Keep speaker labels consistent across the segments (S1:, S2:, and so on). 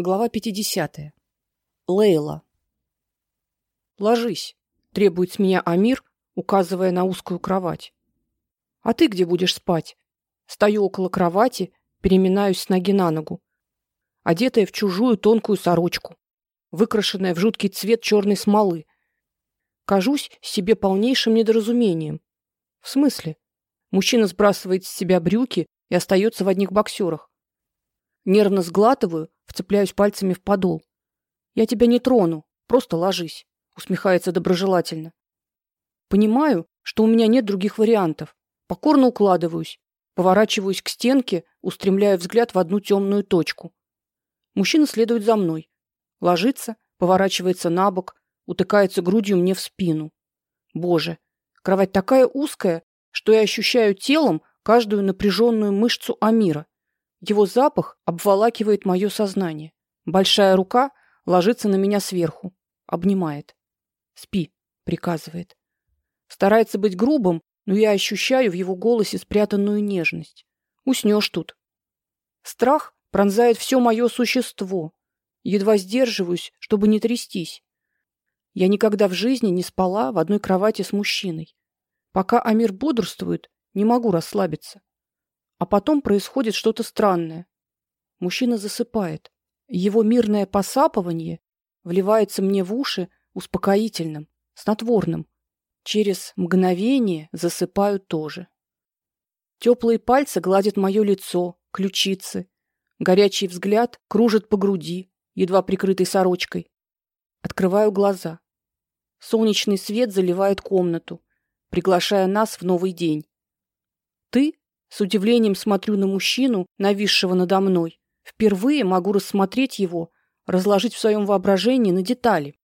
S1: Глава 50. Лейла. Ложись, требует с меня Амир, указывая на узкую кровать. А ты где будешь спать? Стою около кровати, переминаюсь с ноги на ногу, одетая в чужую тонкую сорочку, выкрашенная в жуткий цвет черной смолы. Кажусь себе полнейшим недоразумением. В смысле? Мужчина сбрасывает с себя брюки и остается в одних боксерах. Нервно сглатываю, вцепляюсь пальцами в подол. Я тебя не трону, просто ложись, усмехается доброжелательно. Понимаю, что у меня нет других вариантов. Покорно укладываюсь, поворачиваюсь к стенке, устремляя взгляд в одну темную точку. Мужчина следует за мной. Ложится, поворачивается на бок, утыкается грудью мне в спину. Боже, кровать такая узкая, что я ощущаю телом каждую напряженную мышцу Амира. Его запах обволакивает мое сознание. Большая рука ложится на меня сверху, обнимает. "Спи", приказывает. Старается быть грубым, но я ощущаю в его голосе спрятанную нежность. Уснешь тут. Страх пронзает все мое существо. Едва сдерживаюсь, чтобы не трястись. Я никогда в жизни не спала в одной кровати с мужчиной. Пока Амир бодрствует, не могу расслабиться. А потом происходит что-то странное. Мужчина засыпает. Его мирное посапывание вливается мне в уши успокоительным, снотворным. Через мгновение засыпаю тоже. Теплые пальцы гладят мое лицо, ключицы. Горячий взгляд кружит по груди, едва прикрытой сорочкой. Открываю глаза. Солнечный свет заливает комнату, приглашая нас в новый день. Ты с удивлением смотрю на мужчину, нависшего надо мной. Впервые могу рассмотреть его, разложить в своем воображении на детали.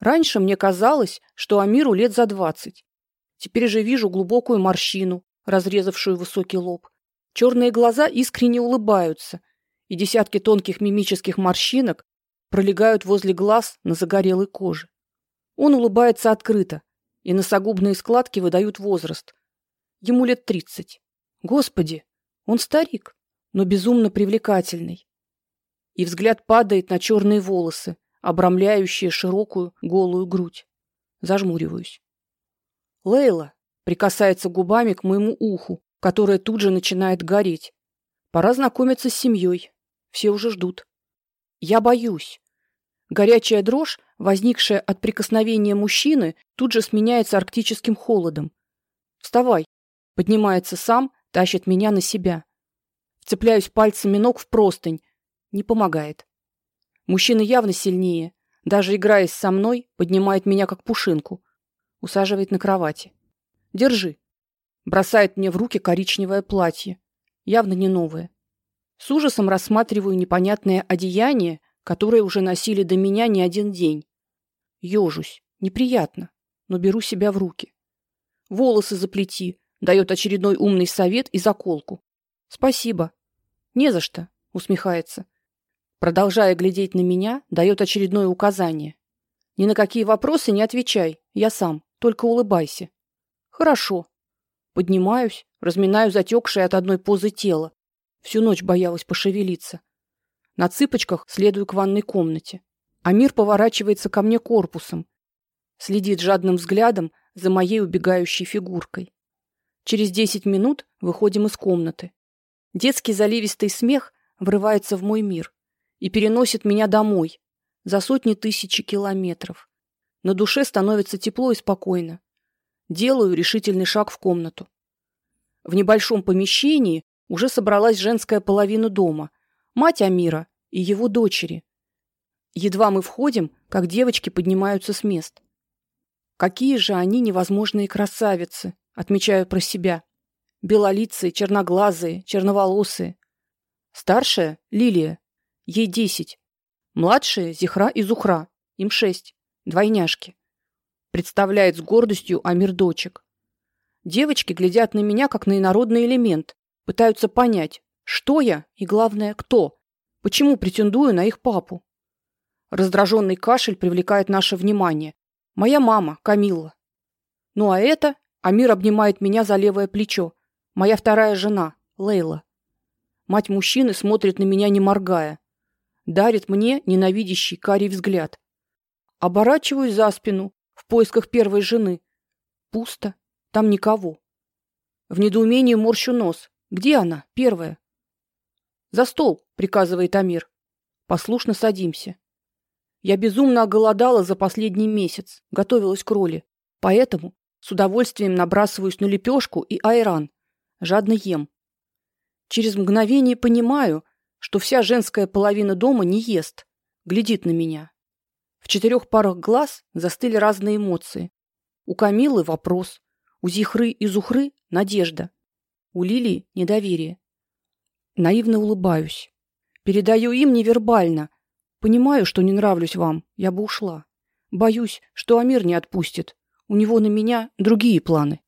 S1: Раньше мне казалось, что Амиру лет за двадцать. Теперь же вижу глубокую морщину, разрезавшую высокий лоб. Черные глаза искренне улыбаются, и десятки тонких мимических морщинок пролегают возле глаз на загорелой коже. Он улыбается открыто, и носогубные складки выдают возраст. Ему лет тридцать. Господи, он старик, но безумно привлекательный. И взгляд падает на черные волосы, обрамляющие широкую голую грудь. Зажмуриваюсь. Лейла прикасается губами к моему уху, которое тут же начинает гореть. Пора знакомиться с семьей. Все уже ждут. Я боюсь. Горячая дрожь, возникшая от прикосновения мужчины, тут же сменяется арктическим холодом. Вставай. Поднимается сам, тащит меня на себя. Вцепляюсь пальцами ног в простынь. Не помогает. Мужчина явно сильнее, даже играясь со мной, поднимает меня как пушинку, усаживает на кровати. Держи. Бросает мне в руки коричневое платье, явно не новое. С ужасом рассматриваю непонятное одеяние, которое уже носили до меня не один день. Ёжусь, неприятно, но беру себя в руки. Волосы заплети, дает очередной умный совет и заколку. Спасибо. Не за что, усмехается. Продолжая глядеть на меня, дает очередное указание. Ни на какие вопросы не отвечай, я сам, только улыбайся. Хорошо. Поднимаюсь, разминаю затекшее от одной позы тело. Всю ночь боялась пошевелиться. На цыпочках следую к ванной комнате. Амир поворачивается ко мне корпусом, следит жадным взглядом за моей убегающей фигуркой. Через десять минут выходим из комнаты. Детский заливистый смех врывается в мой мир и переносит меня домой за сотни тысяч километров. На душе становится тепло и спокойно. Делаю решительный шаг в комнату. В небольшом помещении уже собралась женская половина дома: мать Амира и его дочери. Едва мы входим, как девочки поднимаются с мест. Какие же они невозможные красавицы, отмечаю про себя. Белолицые, черноглазые, черноволосые. Старшая Лилия, ей десять. Младшая Зихра и Зухра, им шесть. Двойняшки. Представляет с гордостью Амир дочек. Девочки глядят на меня как на инородный элемент, пытаются понять, что я и главное, кто. Почему претендую на их папу? Раздраженный кашель привлекает наше внимание. Моя мама, Камилла. Ну а это Амир обнимает меня за левое плечо. Моя вторая жена, Лейла. Мать мужчины смотрит на меня не моргая. дарит мне ненавидящий карий взгляд. Оборачиваюсь за спину в поисках первой жены. Пусто, там никого. В недоумении морщу нос. Где она, первая? За стол, приказывает Амир. Послушно садимся. Я безумно оголодала за последний месяц, готовилась к роли, поэтому с удовольствием набрасываюсь на лепешку и айран, жадно ем. Через мгновение понимаю, что вся женская половина дома не ест, глядит на меня. В четырех парах глаз застыли разные эмоции. У Камилы вопрос, у Зихры и Зухры надежда, у Лилии недоверие. Наивно улыбаюсь. Передаю им невербально. Понимаю, что не нравлюсь вам, я бы ушла. Боюсь, что Амир не отпустит. У него на меня другие планы.